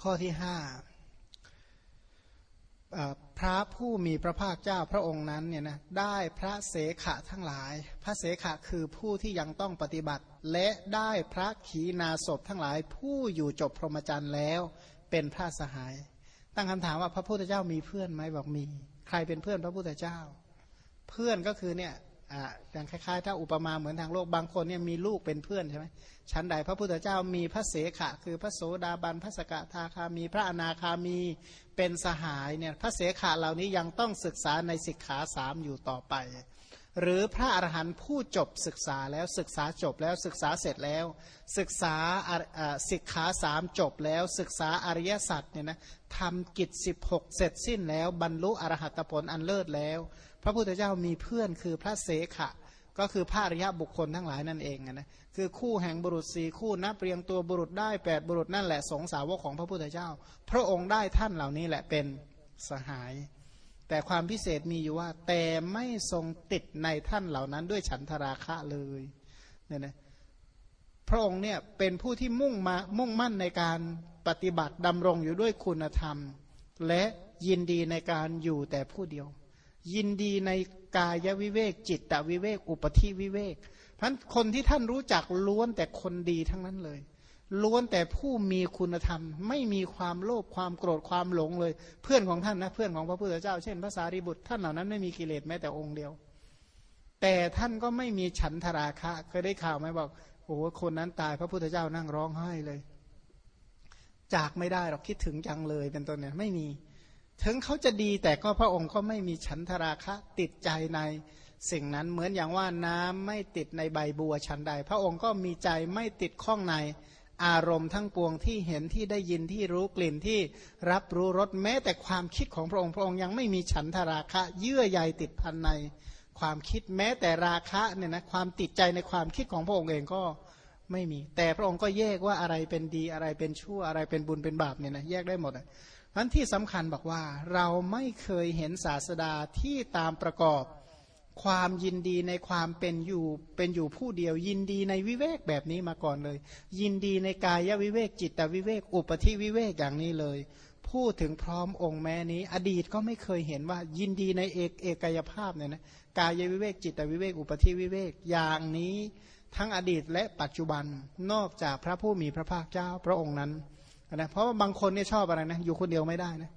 ข้อที่ห้า พระผู้มีพระภาคเจ้าพระองค์นั้นเนี่ยนะได้พระเสขะทั้งหลาย พระเสขะคือผู้ที่ยังต้องปฏิบัติ และได้พระขีณาสพทั้งหลาย ผู้อยู่จบพรหมจรรย์แล้วเป็นพระสหาย ตั้งคำถามว่าพระพุทธเจ้ามีเพื่อนไหมบอกมี ใครเป็นเพื่อนพระพุทธเจ้า เพื่อนก็คือเนี่ย อ่าอย่างคล้ายๆ ถ้าอุปมาเหมือนทางโลกบางคนเนี่ยมีลูกเป็นเพื่อนใช่ไหมชั้นใดพระพุทธเจ้ามีพระเสขะ คือพระโสดาบันพระสกทาคามีพระอนาคามีเป็นสหายเนี่ยพระเสขะเหล่านี้ยังต้องศึกษาในสิกขาสามอยู่ต่อไป หรือพระอรหันต์ผู้จบศึกษาแล้วศึกษาจบแล้วศึกษาเสร็จแล้ว ศึกษาสิกขาสามจบแล้วศึกษาอริยสัจเนี่ยนะทำกิจ 16 เสร็จสิ้นแล้วบรรลุอรหัตผลอันเลิศแล้ว พระพุทธเจ้ามีเพื่อนคือพระเสขะ ก็คือพระอริยบุคคลทั้งหลายนั่นเองนะคือคู่แห่งบุรุษสี่คู่นับเรียงตัวบุรุษได้แปดบุรุษนั่นแหละสงสาวกของพระพุทธเจ้า พระองค์ได้ท่านเหล่านี้แหละเป็นสหาย แต่ความพิเศษมีอยู่ว่าแต่ไม่ทรงติดในท่านเหล่านั้นด้วยฉันทราคะเลยเนี่ยนะพระองค์เนี่ยเป็นผู้ที่มุ่งมามุ่งมั่นในการปฏิบัติดำรงอยู่ด้วยคุณธรรม และยินดีในการอยู่แต่ผู้เดียว ยินดีในกายวิเวก จิตตวิเวก อุปธิวิเวกพันคนที่ท่านรู้จักล้วนแต่คนดีทั้งนั้นเลย ล้วนแต่ผู้มีคุณธรรม ไม่มีความโลภความโกรธความหลงเลย เพื่อนของท่านนะเพื่อนของพระพุทธเจ้า เช่นพระสารีบุตรท่านเหล่านั้นไม่มีกิเลสแม้แต่องค์เดียว แต่ท่านก็ไม่มีฉันทราคะเคยได้ข่าวไหมบอกโอ้คนนั้นตายพระพุทธเจ้านั่งร้องไห้เลย จากไม่ได้หรอกคิดถึงจังเลยเป็นต้นเนี่ยไม่มี ถึงเขาจะดีแต่ก็พระองค์ก็ไม่มีฉันทราคะติดใจในสิ่งนั้นเหมือนอย่างว่าน้ำไม่ติดในใบบัวชันใด พระองค์ก็มีใจไม่ติดข้องในอารมณ์ทั้งปวงที่เห็นที่ได้ยินที่รู้กลิ่นที่รับรู้รสแม้แต่ความคิดของพระองค์พระองค์ยังไม่มีฉันทราคะเยื่อใยติดพันในความคิดแม้แต่ราคะเนี่ยนะความติดใจในความคิดของพระองค์เองก็ไม่มี แต่พระองค์ก็แยกว่าอะไรเป็นดีอะไรเป็นชั่วอะไรเป็นบุญเป็นบาปเนี่ยนะแยกได้หมด อะนั้นที่สำคัญบอกว่าเราไม่เคยเห็นศาสดาที่ตามประกอบความยินดีในความเป็นอยู่เป็นอยู่ผู้เดียว ยินดีในวิเวกแบบนี้มาก่อนเลย ยินดีในกายวิเวกจิตวิเวกอุปธิวิเวกอย่างนี้เลย พูดถึงพร้อมองค์แม้นี้ อดีตก็ไม่เคยเห็นว่ายินดีในเอกเอกายภาพเนี่ยนะกายวิเวกจิตวิเวกอุปธิวิเวกอย่างนี้ ทั้งอดีตและปัจจุบันนอกจากพระผู้มีพระภาคเจ้าพระองค์นั้น นะเพราะว่าบางคนเนี่ยชอบอะไรนะอยู่คนเดียวไม่ได้นะ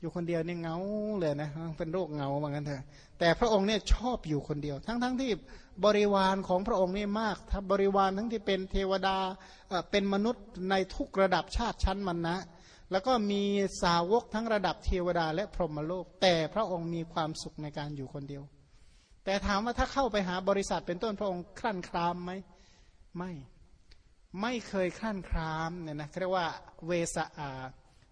อยู่คนเดียวเนี่ยเงาเลยนะเป็นโรคเงาเหมือนกันเถอะแต่พระองค์เนี่ยชอบอยู่คนเดียว ทั้งๆทที่บริวารของพระองค์นี่มากถ้าบริวารทั้งที่เป็นเทวดาเป็นมนุษย์ในทุกระดับชาติชั้นมันนะ แล้วก็มีสาวกทั้งระดับเทวดาและพรหมโลก แต่พระองค์มีความสุขในการอยู่คนเดียว แต่ถามว่าถ้าเข้าไปหาบริษัทเป็นต้นพระองค์คลั่นคลามไหมไม่ ไม่เคยคลั่นคลามเนี่ยนะเรียกว่าเวสอา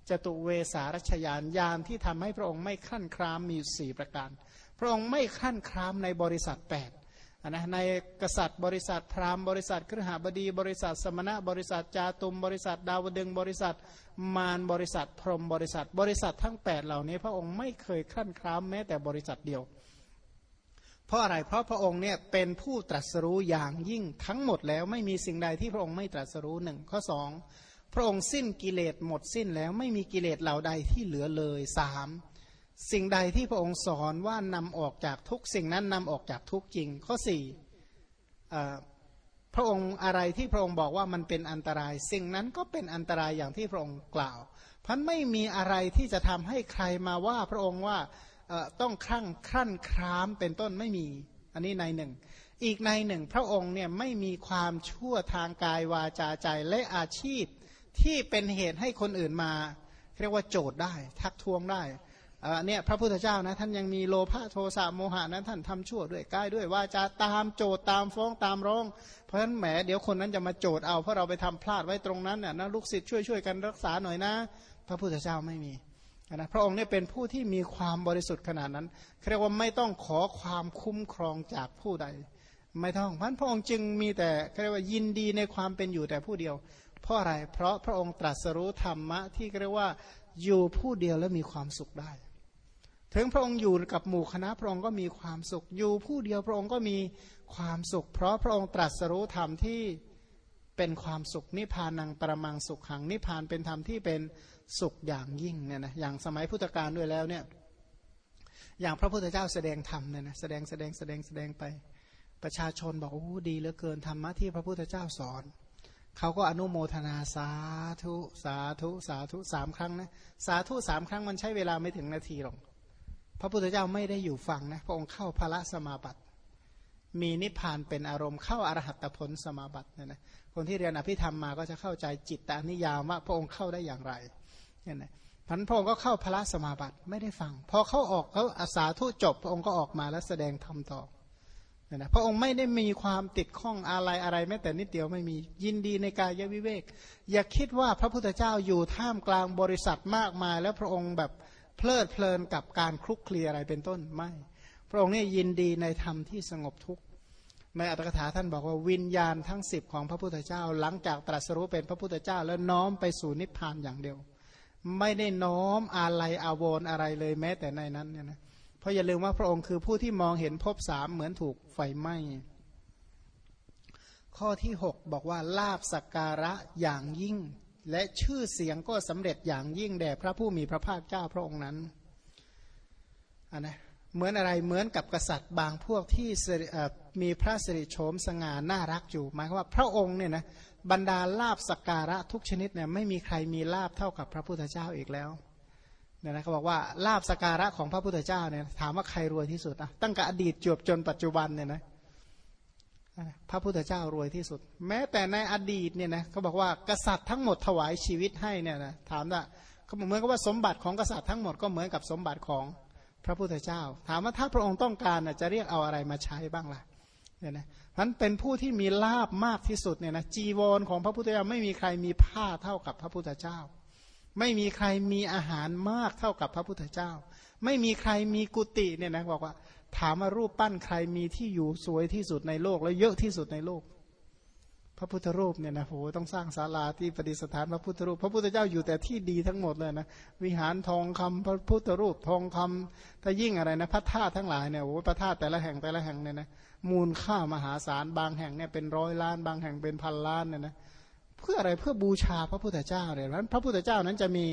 จตุเวสารัชยานยานที่ทำให้พระองค์ไม่ขั้นครามมีสี่ประการ พระองค์ไม่ขั้นครามในบริษัท8นะในกษัตริย์บริษัทพราหมณ์บริษัทครหบดีบริษัทสมณะบริษัทจาตุมบริษัทดาวดึงบริษัทมารบริษัทพรหมบริษัท บริษัททั้ง 8 เหล่านี้ พระองค์ไม่เคยขั้นครามแม้แต่บริษัทเดียว เพราะอะไรเพราะพระองค์เนี่ยเป็นผู้ตรัสรู้อย่างยิ่งทั้งหมดแล้วไม่มีสิ่งใดที่พระองค์ไม่ตรัสรู้หนึ่งข้อสองพระองค์สิ้นกิเลสหมดสิ้นแล้วไม่มีกิเลสเหล่าใดที่เหลือเลยสามสิ่งใดที่พระองค์สอนว่านำออกจากทุกสิ่งนั้นนำออกจากทุกจริง ข้อสี่พระองค์อะไรที่พระองค์บอกว่ามันเป็นอันตราย สิ่งนั้นก็เป็นอันตรายอย่างที่พระองค์กล่าวพันไม่มีอะไรที่จะทำให้ใครมาว่าพระองค์ว่า ต้องครั่งครั่นครามเป็นต้นไม่มี อันนี้ในหนึ่ง อีกในหนึ่ง พระองค์เนี่ยไม่มีความชั่วทางกายวาจาใจและอาชีพที่เป็นเหตุให้คนอื่นมา เรียกว่าโจทย์ได้ ทักท้วงได้เนี่ยพระพุทธเจ้านะท่านยังมีโลภะโทสะโมหะนั้นท่านทำชั่วด้วยกายด้วยว่าจะตามโจทย์ตามฟ้องตามร้อง เพราะฉะนั้นแหมเดี๋ยวคนนั้นจะมาโจทย์เอาเพราะเราไปทำพลาดไว้ตรงนั้นน่ยนะลูกศิษย์ช่วยช่วยกันรักษาหน่อยนะ พระพุทธเจ้าไม่มี นะพระองค์เนี่ยเป็นผู้ที่มีความบริสุทธิ์ขนาดนั้นเรียกว่าไม่ต้องขอความคุ้มครองจากผู้ใด ไม่ต้องพันพระองค์จึงมีแต่เรียกว่ายินดีในความเป็นอยู่แต่ผู้เดียว เพราะอะไร เพราะพระองค์ตรัสรู้ธรรมะที่เรียกว่าอยู่ผู้เดียวแล้วมีความสุขได้ ถึงพระองค์อยู่กับหมู่คณะพระองค์ก็มีความสุข อยู่ผู้เดียวพระองค์ก็มีความสุข เพราะพระองค์ตรัสรู้ธรรมที่เป็นความสุขนิพพานังประมังสุขขังนิพพานเป็นธรรมที่เป็น สุขอย่างยิ่งเนี่ยนะอย่างสมัยพุทธกาลด้วยแล้วเนี่ยอย่างพระพุทธเจ้าแสดงธรรมเนี่ยนะแสดงแสดงแสดงแสดงไป ประชาชนบอกโอ้ดีเหลือเกินธรรมะที่พระพุทธเจ้าสอนเขาก็อนุโมทนาสาธุสาธุสาธุสามครั้งนะสาธุสามครั้งมันใช้เวลาไม่ถึงนาทีหรอกพระพุทธเจ้าไม่ได้อยู่ฟังนะพระองค์เข้าพระสมาบัติ มีนิพพานเป็นอารมณ์เข้าอรหัตผลสมาบัติเนี่ยนะคนที่เรียนอภิธรรมมาก็จะเข้าใจจิตตานิยามว่าพระองค์เข้าได้อย่างไร เนี่ยนะพันพระองค์ก็เข้าพระสมาบัติไม่ได้ฟัง พอเขาออกเขาอาสาทุจบ พระองค์ก็ออกมาแล้วแสดงธรรมต่อเนะพระองค์ไม่ได้มีความติดข้องอะไรอะไรแม้แต่นิดเดียวไม่มียินดีในกายวิเวก อย่าคิดว่าพระพุทธเจ้าอยู่ท่ามกลางบริษัทมากมาย แล้วพระองค์แบบเพลิดเพลินกับการคลุกคลีอะไรเป็นต้นไม่ พระองค์นี่ยินดีในธรรมที่สงบทุกข์ในอัตถกถาท่านบอกว่าวิญญาณทั้งสิบของพระพุทธเจ้า หลังจากตรัสรู้เป็นพระพุทธเจ้าแล้วน้อมไปสู่นิพพานอย่างเดียว ไม่ได้น้อมอะไรอาวรอะไรเลยแม้แต่ในนั้นเนี่ยนะราะอย่าลืมว่าพระองค์คือผู้ที่มองเห็นภพสามเหมือนถูกไฟไหม้ข้อที่ 6 บอกว่าลาบสักการะอย่างยิ่ง และชื่อเสียงก็สำเร็จอย่างยิ่งแด่พระผู้มีพระภาคเจ้าพระองค์นั้นอันนะเหมือนอะไรเหมือนกับกษัตริย์บางพวกที่มีพระสิริโฉมสง่าน่ารักอยู่หมายความว่าพระองค์เนี่ยนะ บรรดาลาบสักการะทุกชนิดเนี่ยไม่มีใครมีลาบเท่ากับพระพุทธเจ้าอีกแล้วเนี่ยนะเขาบอกว่าลาบสการะของพระพุทธเจ้าเนี่ยถามว่าใครรวยที่สุดอะตั้งแต่อดีตจวบจนปัจจุบันเนี่ยนะพระพุทธเจ้ารวยที่สุด แม้แต่ในอดีตเนี่ยนะเขาบอกว่ากษัตริย์ทั้งหมดถวายชีวิตให้เนี่ยนะถามว่าเขาเหมือนกับว่าสมบัติของกษัตริย์ทั้งหมดก็เหมือนกับสมบัติของพระพุทธเจ้า ถามว่าถ้าพระองค์ต้องการจะเรียกเอาอะไรมาใช้บ้างล่ะเนี่ยนะ มันเป็นผู้ที่มีลาบมากที่สุดเนี่ยนะจีวรของพระพุทธเจ้าไม่มีใครมีผ้าเท่ากับพระพุทธเจ้า ไม่มีใครมีอาหารมากเท่ากับพระพุทธเจ้า ไม่มีใครมีกุฏิเนี่ยนะบอกว่า ถามว่ารูปปั้นใครมีที่อยู่สวยที่สุดในโลก และเยอะที่สุดในโลก พระพุทธรูปเนี่ยนะโหต้องสร้างศาลาที่ประดิษฐานพระพุทธรูป พระพุทธเจ้าอยู่แต่ที่ดีทั้งหมดเลยนะวิหารทองคำพระพุทธรูปทองคำถ้ายิ่งอะไรนะพระธาตุทั้งหลายเนี่ยโอ้พระธาตุแต่ละแห่งแต่ละแห่งเนี่ยนะ มูลค่ามหาศาลบางแห่งเนี่ยเป็นร้อยล้าน บางแห่งเป็นพันล้านเนี่ยนะเพื่ออะไรเพื่อบูชาพระพุทธเจ้าเลยเพราะพระพุทธเจ้านั้นจะมี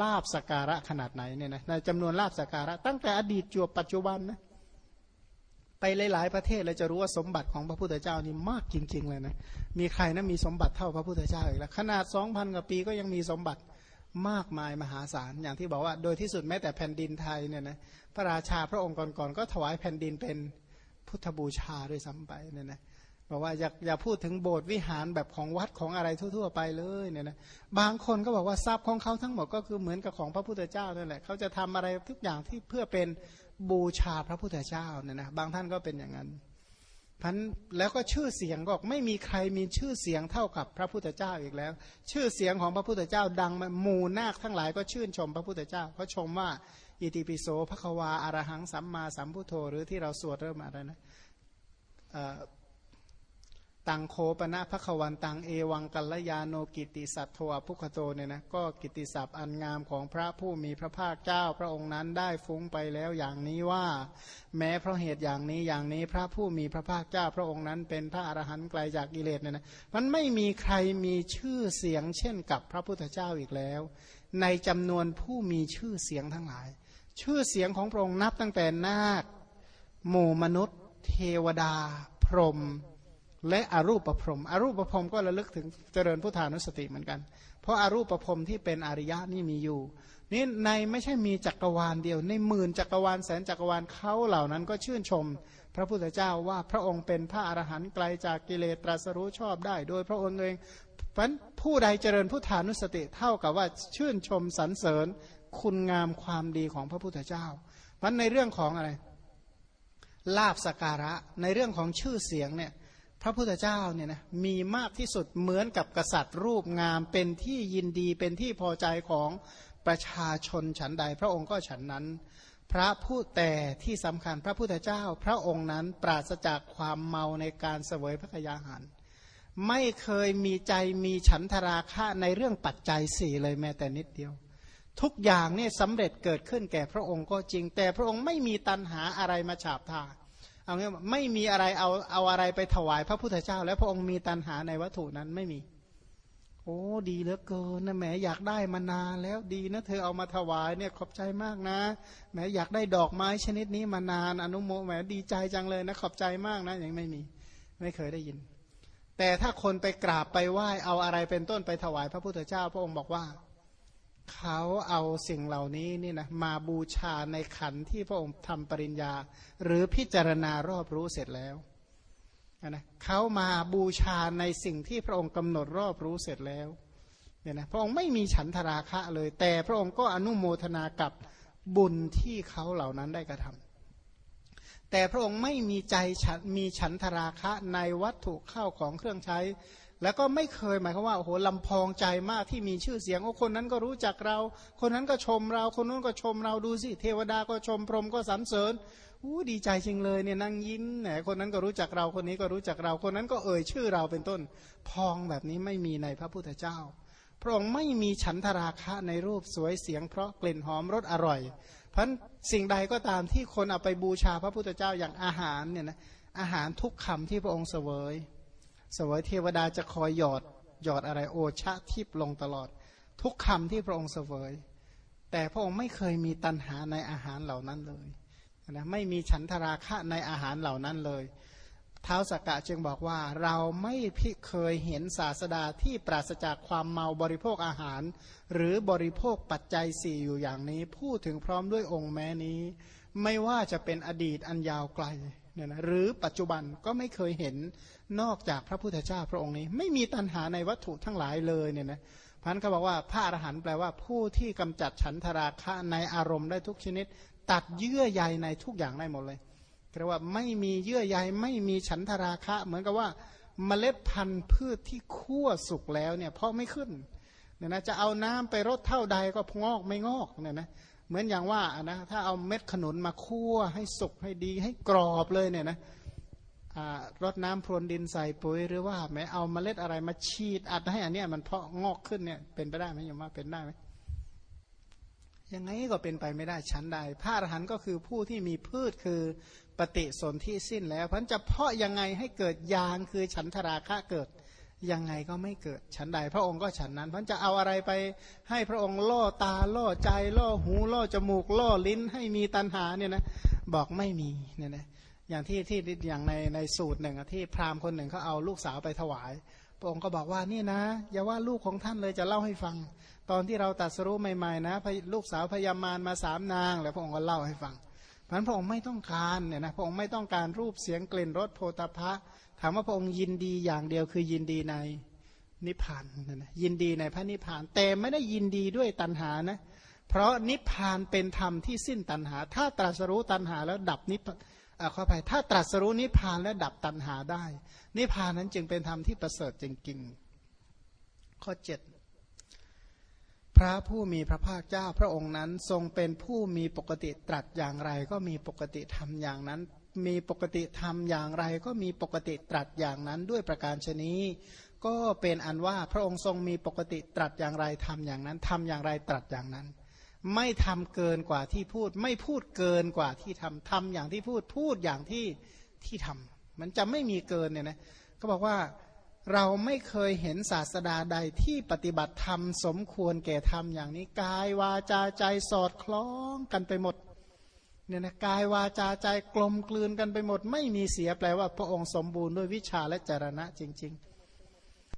ลาบสการะขนาดไหนเนี่ยนะในจำนวนลาบสการะ ตั้งแต่อดีตจวบปัจจุบันนะไปหลาย ๆ ประเทศเราจะรู้ว่าสมบัติของพระพุทธเจ้านี่มากจริง ๆ เลยนะมีใครนะมีสมบัติเท่าพระพุทธเจ้าอีกแล้วขนาดสองพันกว่าปีก็ยังมีสมบัติมากมายมหาศาลอย่างที่บอกว่า โดยที่สุดแม้แต่แผ่นดินไทยเนี่ยนะพระราชาพระองค์ก่อนๆก็ถวายแผ่นดินเป็น พุทธบูชาด้วยซ้ำไปเนี่ยนะบอกว่าอย่าอย่าพูดถึงโบสถ์วิหารแบบของวัดของอะไรทั่ว ๆ ไปเลยเนี่ยนะบางคนก็บอกว่าทรัพย์ของเขาทั้งหมดก็คือเหมือนกับของพระพุทธเจ้านั่นแหละเขาจะทำอะไรทุกอย่างที่เพื่อเป็นบูชาพระพุทธเจ้าเนี่ยนะบางท่านก็เป็นอย่างนั้นพันแล้วก็ชื่อเสียงก็ไม่มีใครมีชื่อเสียงเท่ากับพระพุทธเจ้าอีกแล้ว ชื่อเสียงของพระพุทธเจ้าดังหมู่นาคทั้งหลายก็ชื่นชมพระพุทธเจ้าเขาชมว่า อิติปิโสพระควาอารหังสัมมาสัมพุทโธ หรือที่เราสวดเริ่มอะไรนะตังโคปนะพระควันตังเอวังกัลยาโนกิติสัตโทอภุคโตเนี่ยนะก็กิติศัพท์อันงามของพระผู้มีพระภาคเจ้า พระองค์นั้นได้ฟุ้งไปแล้วอย่างนี้ว่า แม้เพราะเหตุอย่างนี้อย่างนี้พระผู้มีพระภาคเจ้า พระองค์นั้นเป็นพระอรหันต์ไกลจากกิเลสเนี่ยนะมันไม่มีใครมีชื่อเสียงเช่นกับพระพุทธเจ้าอีกแล้ว ในจำนวนผู้มีชื่อเสียงทั้งหลาย ชื่อเสียงของพระองค์นับตั้งแต่นาคหมู่มนุษย์ เทวดา พรหมและอรูปประพรมอรูปประพรมก็ระลึกถึงเจริญพุทธานุสติเหมือนกัน เพราะอารูปประพรมที่เป็นอริยะนี่มีอยู่นี่ในไม่ใช่มีจักรวาลเดียว ในหมื่นจักรวาลแสนจักรวาลเขาเหล่านั้นก็ชื่นชม พระพุทธเจ้าว่าพระองค์เป็นพระอรหันต์ไกลจากกิเลสตรัสรู้ชอบได้ โดยพระองค์เองเพราะผู้ใดเจริญพุทธานุสติเท่ากับว่าชื่นชมสรรเสริญ คุณงามความดีของพระพุทธเจ้าเพราะในเรื่องของอะไร ลาบสการะในเรื่องของชื่อเสียงเนี่ยพระพุทธเจ้าเนี่ยนะมีมากที่สุดเหมือนกับกษัตริย์รูปงามเป็นที่ยินดีเป็นที่พอใจของประชาชนฉันใด พระองค์ก็ฉันนั้น พระผู้แต่ที่สำคัญพระพุทธเจ้า พระองค์นั้นปราศจากความเมาในการเสวยพระกยาหารไม่เคยมีใจมีฉันทราคะในเรื่องปัจจัยสี่เลยแม้แต่นิดเดียว ทุกอย่างนี่สำเร็จเกิดขึ้นแก่พระองค์ก็จริง แต่พระองค์ไม่มีตัณหาอะไรมาฉาบทาเอางี้ไม่มีอะไรเอาเอาอะไรไปถวายพระพุทธเจ้า แล้วพระองค์มีตัณหาในวัตถุนั้นไม่มี โอ้ดีเหลือเกินนะแหมอยากได้มานานแล้วดีนะเธอเอามาถวายเนี่ยขอบใจมากนะแหมอยากได้ดอกไม้ชนิดนี้มานานอนุโมแหมดีใจจังเลยนะขอบใจมากนะยังไม่มี ไม่เคยได้ยิน แต่ถ้าคนไปกราบไปไหว้เอาอะไรเป็นต้นไปถวายพระพุทธเจ้า พระองค์บอกว่า เขาเอาสิ่งเหล่านี้นี่นะมาบูชาในขันที่พระองค์ทำปริญญา หรือพิจารณารอบรู้เสร็จแล้วนะเขามาบูชาในสิ่งที่พระองค์กำหนดรอบรู้เสร็จแล้วเนี่ยนะพระองค์ไม่มีฉันทราคะเลย แต่พระองค์ก็อนุโมทนากับบุญที่เขาเหล่านั้นได้กระทำแต่พระองค์ไม่มีใจมีฉันทราคะในวัตถุข้าวของเครื่องใช้ แล้วก็ไม่เคยหมายความว่าโอ้โหลำพองใจมากที่มีชื่อเสียงโอ้คนนั้นก็รู้จักเรา คนนั้นก็ชมเรา คนนู้นก็ชมเราดูสิ เทวดาก็ชมพรหมก็สรรเสริญอู้ดีใจจริงเลยเนี่ยนั่งยิ้มแหนคนนั้นก็รู้จักเราคนนี้ก็รู้จักเราคนนั้นก็เอ่ยชื่อเราเป็นต้น พองแบบนี้ไม่มีในพระพุทธเจ้า พระองค์ไม่มีฉันทราคะในรูปสวยเสียงเพราะกลิ่นหอมรสอร่อย เพราะสิ่งใดก็ตามที่คนเอาไปบูชาพระพุทธเจ้าอย่างอาหารเนี่ยนะอาหารทุกคำที่พระองค์เสวย สวยเทวดาจะคอยหยอดหยอดอะไรโอชะทิพลงตลอด ทุกคำที่พระองค์เสวย แต่พระองค์ไม่เคยมีตัณหาในอาหารเหล่านั้นเลยนะไม่มีฉันทราคะในอาหารเหล่านั้นเลยเท้าสกกะจึงบอกว่าเราไม่พิเคยเห็นศาสดาที่ปราศจากความเมาบริโภคอาหาร หรือบริโภคปัจจัยสี่อยู่อย่างนี้ พูดถึงพร้อมด้วยองค์แม้นี้ ไม่ว่าจะเป็นอดีตอันยาวไกล เนี่ยนะหรือปัจจุบันก็ไม่เคยเห็นนอกจากพระพุทธเจ้าพระองค์นี้ ไม่มีตัณหาในวัตถุทั้งหลายเลยเนี่ยนะพันเขาบอกว่าพระอรหันต์แปลว่าผู้ที่กำจัดฉันทราคะในอารมณ์ได้ทุกชนิด ตัดเยื่อใยในทุกอย่างได้หมดเลยเรียกว่าไม่มีเยื่อใยไม่มีฉันทราคะ เหมือนกับว่าเมล็ดพันธุ์พืชที่คั่วสุกแล้วเนี่ยเพราะไม่ขึ้นเนี่ยนะจะเอาน้ำไปรดเท่าใดก็งอกไม่งอกเนี่ยนะ เหมือนอย่างว่านะถ้าเอาเม็ดขนุนมาคั่วให้สุกให้ดีให้กรอบเลยเนี่ยนะรดน้ำพรวนดินใส่ปุ๋ยหรือว่าแม้เอาเมล็ดอะไรมาฉีดอัดให้อันเนี้ยมันเพาะงอกขึ้นเนี่ยเป็นไปได้ไหมโยมว่าเป็นได้ไหมยังไงก็เป็นไปไม่ได้ชั้นใดพระอรหันต์ก็คือผู้ที่มีพืชคือปฏิสนธิสิ้นแล้วพันจะเพาะยังไงให้เกิดยางคือฉันทราคะเกิด ยังไงก็ไม่เกิดฉันใดพระองค์ก็ฉันนั้นพันจะเอาอะไรไปให้พระองค์ล่อตาล่อใจล่อหูล่อจมูกล่อลิ้นให้มีตัณหาเนี่ยนะบอกไม่มีเนี่ยนะอย่างที่ที่อย่างในในสูตรหนึ่งที่พราหมณ์คนหนึ่งเขาเอาลูกสาวไปถวาย พระองค์ก็บอกว่านี่นะ อย่าว่าลูกของท่านเลยจะเล่าให้ฟัง ตอนที่เราตัดสรู้ใหม่ๆนะลูกสาวพยามารมาสามนาง แล้วพระองค์ก็เล่าให้ฟังพันพระองค์ไม่ต้องการเนี่ยนะพระองค์ไม่ต้องการรูปเสียงกลิ่นรสโพธาภะ ถามว่าพระองค์ยินดีอย่างเดียวคือยินดีในนิพพานนะยินดีในพระนิพพาน แต่ไม่ได้ยินดีด้วยตัณหานะ เพราะนิพพานเป็นธรรมที่สิ้นตัณหา ถ้าตรัสรู้ตัณหาแล้วดับนิพพานขออภัยถ้าตรัสรู้นิพพานแล้วดับตัณหาได้ นิพพานนั้นจึงเป็นธรรมที่ประเสริฐจริงๆ ข้อเจ็ดพระผู้มีพระภาคเจ้าพระองค์นั้นทรงเป็นผู้มีปกติตรัสอย่างไร ก็มีปกติทำอย่างนั้น มีปกติทำอย่างไร ก็มีปกติตรัสอย่างนั้นด้วยประการชนี้ ก็เป็นอันว่าพระองค์ทรงมีปกติตรัสอย่างไรทำอย่างนั้นทำอย่างไรตรัสอย่างนั้น ไม่ทำเกินกว่าที่พูด ไม่พูดเกินกว่าที่ทำทำอย่างที่พูดพูดอย่างที่ที่ทำมันจะไม่มีเกินเนี่ยนะก็บอกว่าเราไม่เคยเห็นศาสดาใดที่ปฏิบัติธรรมสมควรแก่ธรรมอย่างนี้กายวาจาใจสอดคล้องกันไปหมด เนี่ยนะกายวาจาใจกลมกลืนกันไปหมด ไม่มีเสียแปลว่าพระองค์สมบูรณ์ด้วยวิชาและจารณะจริง ๆ